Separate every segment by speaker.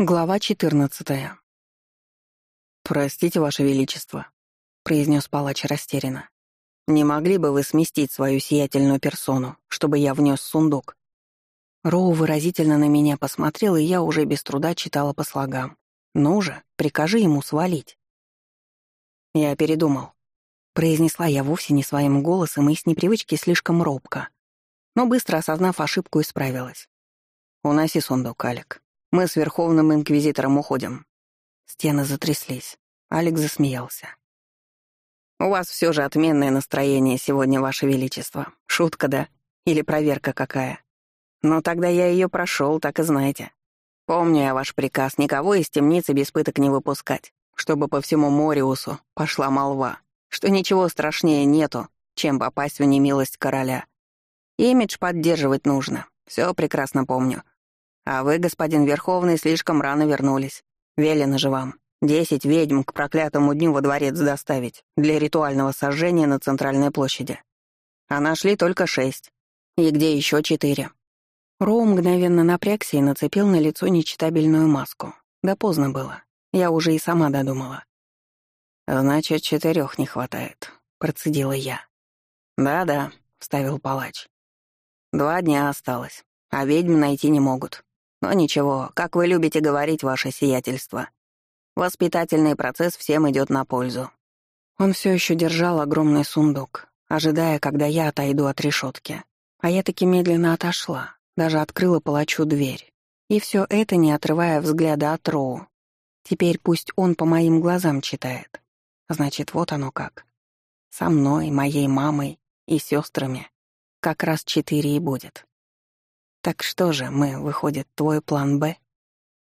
Speaker 1: Глава 14. «Простите, Ваше Величество», — произнес палач растерянно. «Не могли бы вы сместить свою сиятельную персону, чтобы я внес сундук?» Роу выразительно на меня посмотрел, и я уже без труда читала по слогам. «Ну же, прикажи ему свалить». «Я передумал», — произнесла я вовсе не своим голосом и с непривычки слишком робко. Но быстро осознав ошибку, исправилась. «Уноси сундук, Алек». Мы с Верховным Инквизитором уходим». Стены затряслись. Алекс засмеялся. «У вас все же отменное настроение сегодня, Ваше Величество. Шутка, да? Или проверка какая? Но тогда я ее прошел, так и знаете. Помню я ваш приказ никого из темницы без пыток не выпускать, чтобы по всему Мориусу пошла молва, что ничего страшнее нету, чем попасть в немилость короля. Имидж поддерживать нужно. Все прекрасно помню. А вы, господин Верховный, слишком рано вернулись. Велено же вам. Десять ведьм к проклятому дню во дворец доставить для ритуального сожжения на центральной площади. А нашли только шесть. И где еще четыре? Роу мгновенно напрягся и нацепил на лицо нечитабельную маску. Да поздно было. Я уже и сама додумала. «Значит, четырех не хватает», — процедила я. «Да-да», — вставил палач. «Два дня осталось, а ведьм найти не могут. Но ничего, как вы любите говорить, ваше сиятельство. Воспитательный процесс всем идет на пользу. Он все еще держал огромный сундук, ожидая, когда я отойду от решетки. А я таки медленно отошла, даже открыла палачу дверь. И все это, не отрывая взгляда от Роу. Теперь пусть он по моим глазам читает. Значит, вот оно как. Со мной, моей мамой и сестрами как раз четыре и будет. Так что же мы, выходит, твой план «Б»?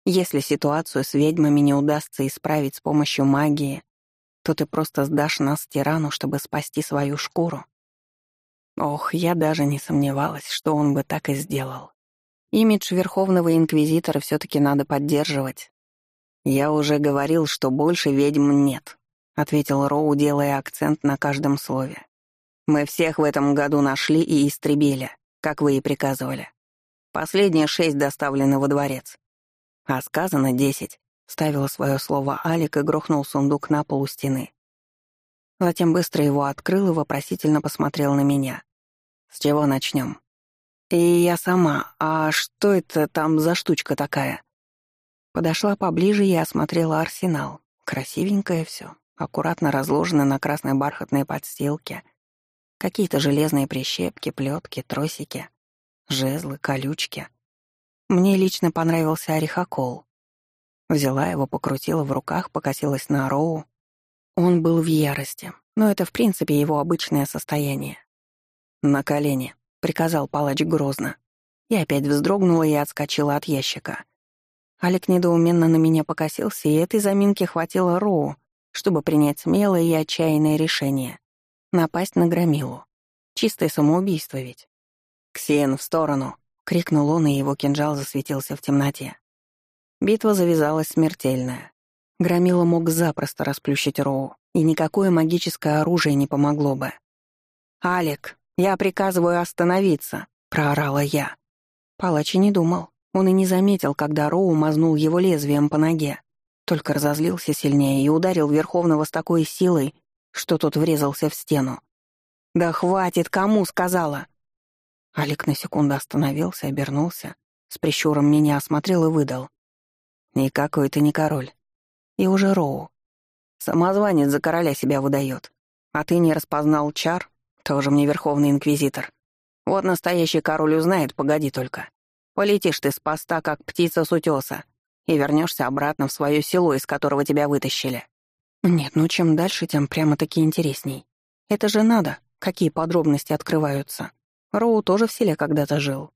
Speaker 1: Если ситуацию с ведьмами не удастся исправить с помощью магии, то ты просто сдашь нас тирану, чтобы спасти свою шкуру. Ох, я даже не сомневалась, что он бы так и сделал. Имидж Верховного Инквизитора все таки надо поддерживать. «Я уже говорил, что больше ведьм нет», — ответил Роу, делая акцент на каждом слове. «Мы всех в этом году нашли и истребили, как вы и приказывали. Последние шесть доставлены во дворец. А сказано десять. Ставила свое слово Алик и грохнул сундук на полу стены. Затем быстро его открыл и вопросительно посмотрел на меня. «С чего начнем? «И я сама. А что это там за штучка такая?» Подошла поближе и осмотрела арсенал. Красивенькое все, аккуратно разложено на красной бархатной подстилке. Какие-то железные прищепки, плетки, тросики жезлы, колючки. Мне лично понравился орехокол. Взяла его, покрутила в руках, покосилась на Роу. Он был в ярости, но это в принципе его обычное состояние. «На колени», — приказал палач грозно. Я опять вздрогнула и отскочила от ящика. Алик недоуменно на меня покосился, и этой заминки хватило Роу, чтобы принять смелое и отчаянное решение — напасть на Громилу. Чистое самоубийство ведь. «Ксен, в сторону!» — крикнул он, и его кинжал засветился в темноте. Битва завязалась смертельная. Громила мог запросто расплющить Роу, и никакое магическое оружие не помогло бы. «Алек, я приказываю остановиться!» — проорала я. Палач и не думал. Он и не заметил, когда Роу мазнул его лезвием по ноге. Только разозлился сильнее и ударил Верховного с такой силой, что тот врезался в стену. «Да хватит, кому сказала!» Алик на секунду остановился, обернулся, с прищуром меня осмотрел и выдал. «Никакой ты не король. И уже Роу. Самозванец за короля себя выдает. А ты не распознал чар? Тоже мне верховный инквизитор. Вот настоящий король узнает, погоди только. Полетишь ты с поста, как птица с утеса, и вернешься обратно в свое село, из которого тебя вытащили. Нет, ну чем дальше, тем прямо-таки интересней. Это же надо, какие подробности открываются. Роу тоже в селе когда-то жил.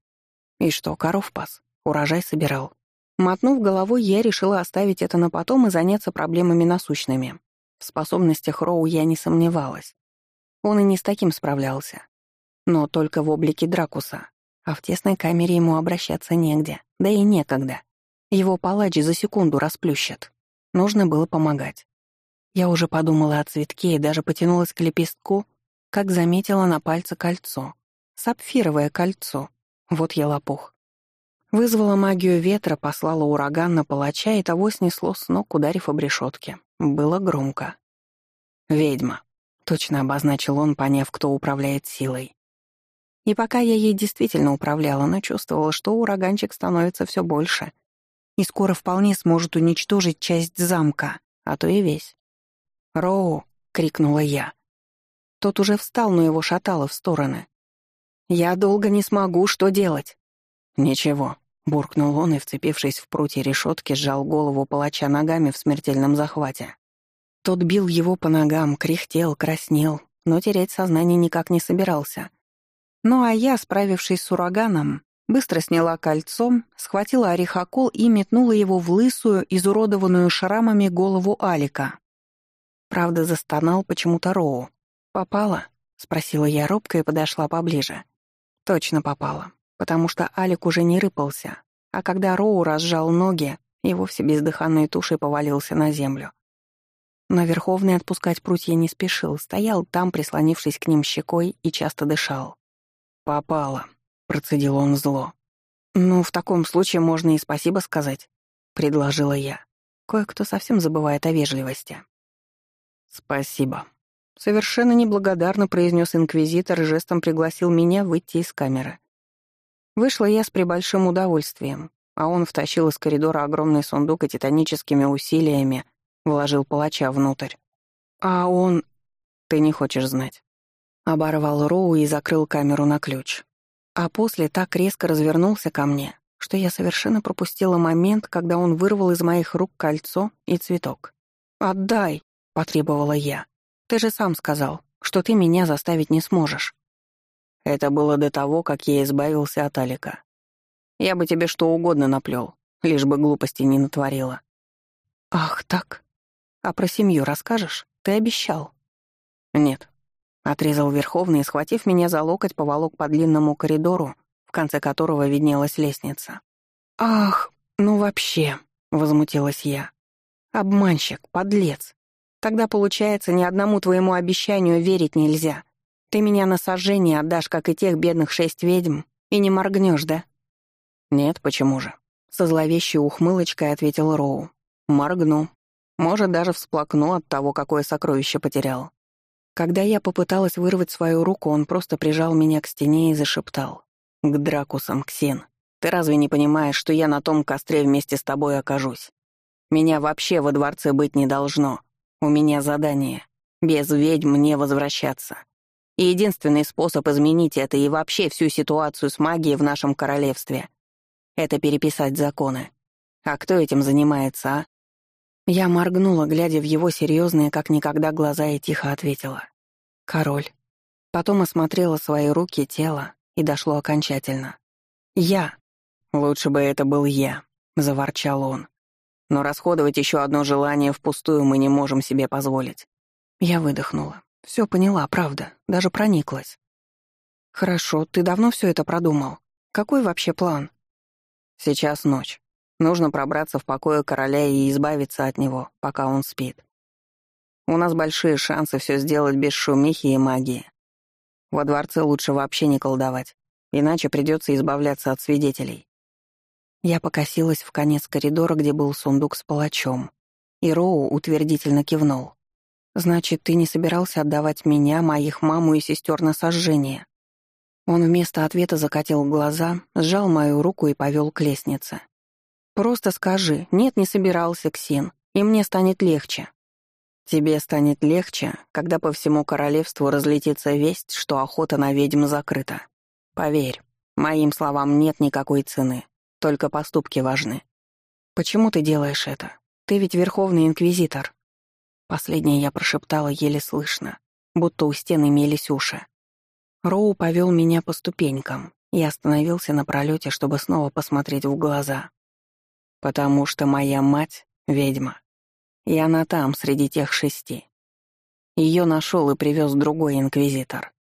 Speaker 1: И что, коров пас, урожай собирал. Мотнув головой, я решила оставить это на потом и заняться проблемами насущными. В способностях Роу я не сомневалась. Он и не с таким справлялся. Но только в облике Дракуса. А в тесной камере ему обращаться негде, да и некогда. Его палач за секунду расплющат. Нужно было помогать. Я уже подумала о цветке и даже потянулась к лепестку, как заметила на пальце кольцо. Сапфировое кольцо. Вот я лопух. Вызвала магию ветра, послала ураган на палача, и того снесло с ног, ударив об решетки. Было громко. «Ведьма», — точно обозначил он, поняв, кто управляет силой. И пока я ей действительно управляла, но чувствовала, что ураганчик становится все больше. И скоро вполне сможет уничтожить часть замка, а то и весь. «Роу!» — крикнула я. Тот уже встал, но его шатало в стороны. «Я долго не смогу, что делать?» «Ничего», — буркнул он и, вцепившись в прутья решетки, сжал голову палача ногами в смертельном захвате. Тот бил его по ногам, кряхтел, краснел, но терять сознание никак не собирался. Ну а я, справившись с ураганом, быстро сняла кольцо, схватила орехокол и метнула его в лысую, изуродованную шрамами голову Алика. Правда, застонал почему-то Роу. «Попала?» — спросила я робко и подошла поближе. Точно попала потому что Алик уже не рыпался, а когда Роу разжал ноги, и вовсе бездыханной тушей повалился на землю. Но Верховный отпускать прутья не спешил, стоял там, прислонившись к ним щекой, и часто дышал. «Попало», — процедил он зло. «Ну, в таком случае можно и спасибо сказать», — предложила я. Кое-кто совсем забывает о вежливости. «Спасибо», — совершенно неблагодарно произнес инквизитор жестом пригласил меня выйти из камеры. Вышла я с прибольшим удовольствием, а он втащил из коридора огромный сундук и титаническими усилиями вложил палача внутрь. А он... Ты не хочешь знать. Оборвал Роу и закрыл камеру на ключ. А после так резко развернулся ко мне, что я совершенно пропустила момент, когда он вырвал из моих рук кольцо и цветок. «Отдай!» — потребовала я. «Ты же сам сказал, что ты меня заставить не сможешь». Это было до того, как я избавился от Алика. Я бы тебе что угодно наплел, лишь бы глупости не натворила. Ах, так? А про семью расскажешь? Ты обещал. Нет. Отрезал Верховный и, схватив меня за локоть, поволок по длинному коридору, в конце которого виднелась лестница. «Ах, ну вообще!» — возмутилась я. «Обманщик, подлец. Тогда, получается, ни одному твоему обещанию верить нельзя. Ты меня на сожжение отдашь, как и тех бедных шесть ведьм, и не моргнешь, да? Нет, почему же? Со зловещей ухмылочкой ответил Роу. Моргну. Может, даже всплакну от того, какое сокровище потерял. Когда я попыталась вырвать свою руку, он просто прижал меня к стене и зашептал. «К Дракусам, Ксен. Ты разве не понимаешь, что я на том костре вместе с тобой окажусь? Меня вообще во дворце быть не должно. У меня задание. Без ведьм не возвращаться. И единственный способ изменить это и вообще всю ситуацию с магией в нашем королевстве — это переписать законы. А кто этим занимается, а? Я моргнула, глядя в его серьезные, как никогда, глаза и тихо ответила. «Король». Потом осмотрела свои руки, тело, и дошло окончательно. «Я». «Лучше бы это был я», — заворчал он. «Но расходовать еще одно желание впустую мы не можем себе позволить». Я выдохнула. Все поняла, правда, даже прониклась. Хорошо, ты давно все это продумал? Какой вообще план? Сейчас ночь. Нужно пробраться в покое короля и избавиться от него, пока он спит. У нас большие шансы все сделать без шумихи и магии. Во дворце лучше вообще не колдовать, иначе придется избавляться от свидетелей. Я покосилась в конец коридора, где был сундук с палачом, и Роу утвердительно кивнул. Значит, ты не собирался отдавать меня, моих маму и сестер на сожжение?» Он вместо ответа закатил глаза, сжал мою руку и повел к лестнице. «Просто скажи, нет, не собирался, Ксин, и мне станет легче». «Тебе станет легче, когда по всему королевству разлетится весть, что охота на ведьм закрыта. Поверь, моим словам нет никакой цены, только поступки важны. Почему ты делаешь это? Ты ведь Верховный Инквизитор». Последнее я прошептала еле слышно, будто у стены имелись уши. Роу повел меня по ступенькам и остановился на пролете, чтобы снова посмотреть в глаза. «Потому что моя мать — ведьма. И она там, среди тех шести. Ее нашел и привез другой инквизитор.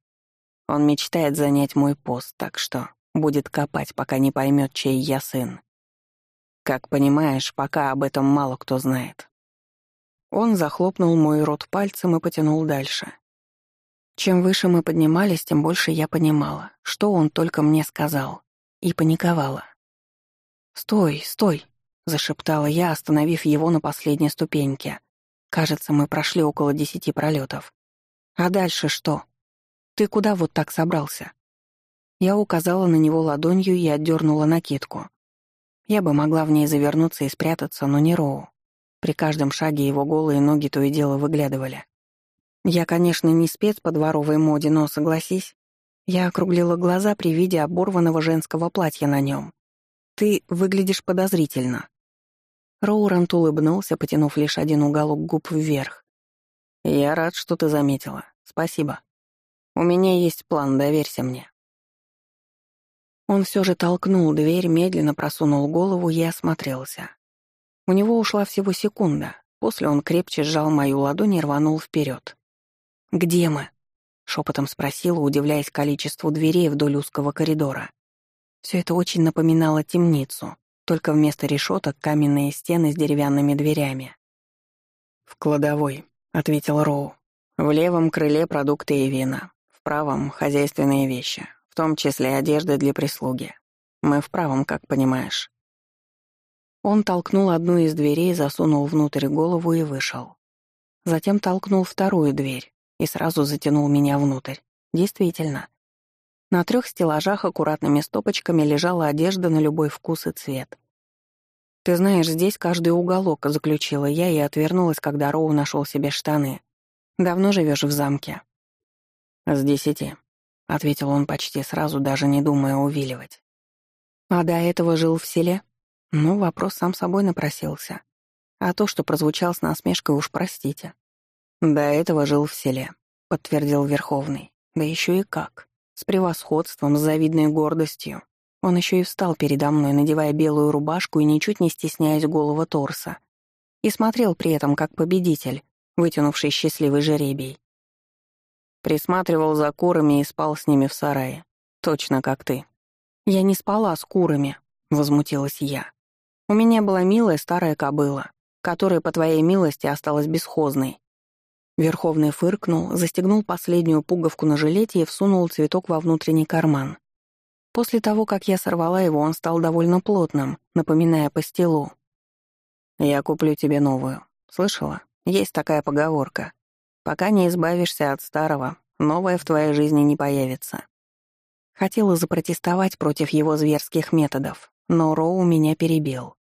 Speaker 1: Он мечтает занять мой пост, так что будет копать, пока не поймет, чей я сын. Как понимаешь, пока об этом мало кто знает. Он захлопнул мой рот пальцем и потянул дальше. Чем выше мы поднимались, тем больше я понимала, что он только мне сказал, и паниковала. «Стой, стой!» — зашептала я, остановив его на последней ступеньке. «Кажется, мы прошли около десяти пролетов. А дальше что? Ты куда вот так собрался?» Я указала на него ладонью и отдернула накидку. Я бы могла в ней завернуться и спрятаться, но не Роу. При каждом шаге его голые ноги то и дело выглядывали. Я, конечно, не спец по дворовой моде, но, согласись, я округлила глаза при виде оборванного женского платья на нем. «Ты выглядишь подозрительно». Роурант улыбнулся, потянув лишь один уголок губ вверх. «Я рад, что ты заметила. Спасибо. У меня есть план, доверься мне». Он все же толкнул дверь, медленно просунул голову и осмотрелся. У него ушла всего секунда. После он крепче сжал мою ладонь и рванул вперед. «Где мы?» — шепотом спросила, удивляясь количеству дверей вдоль узкого коридора. Все это очень напоминало темницу, только вместо решеток каменные стены с деревянными дверями. «В кладовой», — ответил Роу. «В левом крыле продукты и вина, в правом — хозяйственные вещи, в том числе одежда для прислуги. Мы в правом, как понимаешь». Он толкнул одну из дверей, засунул внутрь голову и вышел. Затем толкнул вторую дверь и сразу затянул меня внутрь. Действительно, на трех стеллажах аккуратными стопочками лежала одежда на любой вкус и цвет. «Ты знаешь, здесь каждый уголок», — заключила я и отвернулась, когда Роу нашел себе штаны. «Давно живешь в замке?» «С десяти», — ответил он почти сразу, даже не думая увиливать. «А до этого жил в селе?» Ну, вопрос сам собой напросился. А то, что прозвучал с насмешкой, уж простите. «До этого жил в селе», — подтвердил Верховный. «Да еще и как». С превосходством, с завидной гордостью. Он еще и встал передо мной, надевая белую рубашку и ничуть не стесняясь голого торса. И смотрел при этом как победитель, вытянувший счастливый жеребий. Присматривал за курами и спал с ними в сарае. Точно как ты. «Я не спала с курами», — возмутилась я. «У меня была милая старая кобыла, которая, по твоей милости, осталась бесхозной. Верховный фыркнул, застегнул последнюю пуговку на жилете и всунул цветок во внутренний карман. После того, как я сорвала его, он стал довольно плотным, напоминая пастилу. «Я куплю тебе новую. Слышала? Есть такая поговорка. Пока не избавишься от старого, новое в твоей жизни не появится». Хотела запротестовать против его зверских методов, но Роу меня перебил.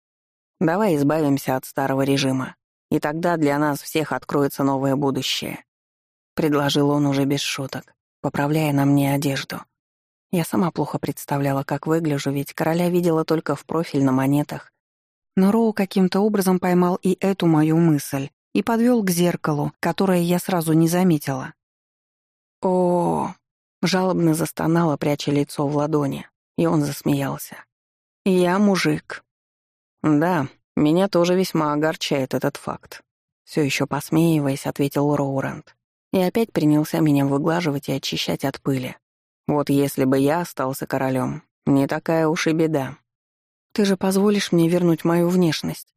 Speaker 1: «Давай избавимся от старого режима. И тогда для нас всех откроется новое будущее», — предложил он уже без шуток, поправляя на мне одежду. Я сама плохо представляла, как выгляжу, ведь короля видела только в профиль на монетах. Но Роу каким-то образом поймал и эту мою мысль и подвел к зеркалу, которое я сразу не заметила. О, жалобно застонала, пряча лицо в ладони, и он засмеялся. «Я мужик». «Да, меня тоже весьма огорчает этот факт. Все еще посмеиваясь, ответил Роуранд. И опять принялся меня выглаживать и очищать от пыли. Вот если бы я остался королем, не такая уж и беда. Ты же позволишь мне вернуть мою внешность?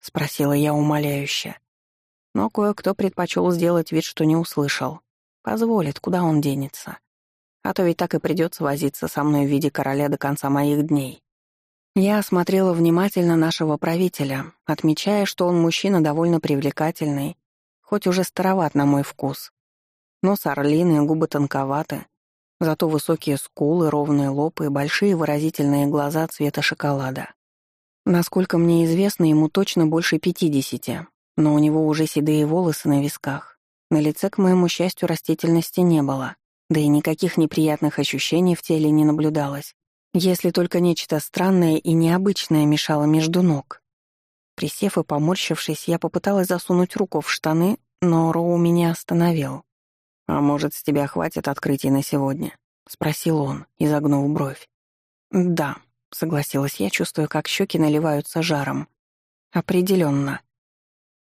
Speaker 1: Спросила я умоляюще. Но кое-кто предпочел сделать вид, что не услышал. Позволит, куда он денется. А то ведь так и придется возиться со мной в виде короля до конца моих дней. Я осмотрела внимательно нашего правителя, отмечая, что он мужчина довольно привлекательный, хоть уже староват на мой вкус. Нос орлиный, губы тонковаты, зато высокие скулы, ровные лоб и большие выразительные глаза цвета шоколада. Насколько мне известно, ему точно больше пятидесяти, но у него уже седые волосы на висках. На лице, к моему счастью, растительности не было, да и никаких неприятных ощущений в теле не наблюдалось. Если только нечто странное и необычное мешало между ног. Присев и поморщившись, я попыталась засунуть руку в штаны, но Роу меня остановил. «А может, с тебя хватит открытий на сегодня?» — спросил он, изогнув бровь. «Да», — согласилась я, чувствуя, как щеки наливаются жаром. Определенно.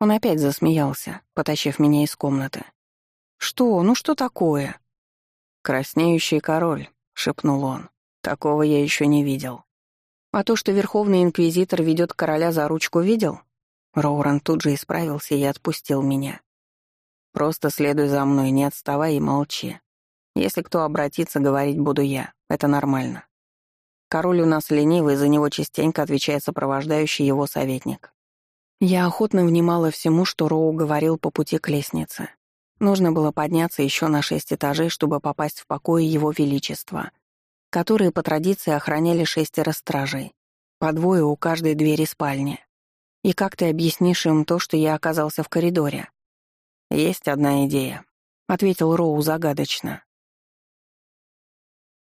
Speaker 1: Он опять засмеялся, потащив меня из комнаты. «Что? Ну что такое?» «Краснеющий король», — шепнул он. Такого я еще не видел. А то, что Верховный Инквизитор ведет короля за ручку, видел? Роуран тут же исправился и отпустил меня. Просто следуй за мной, не отставай и молчи. Если кто обратится, говорить буду я. Это нормально. Король у нас ленивый, за него частенько отвечает сопровождающий его советник. Я охотно внимала всему, что Роу говорил по пути к лестнице. Нужно было подняться еще на шесть этажей, чтобы попасть в покои Его Величества, которые по традиции охраняли шестеро стражей, по двое у каждой двери спальни. И как ты объяснишь им то, что я оказался в коридоре? Есть одна идея, ответил Роу загадочно.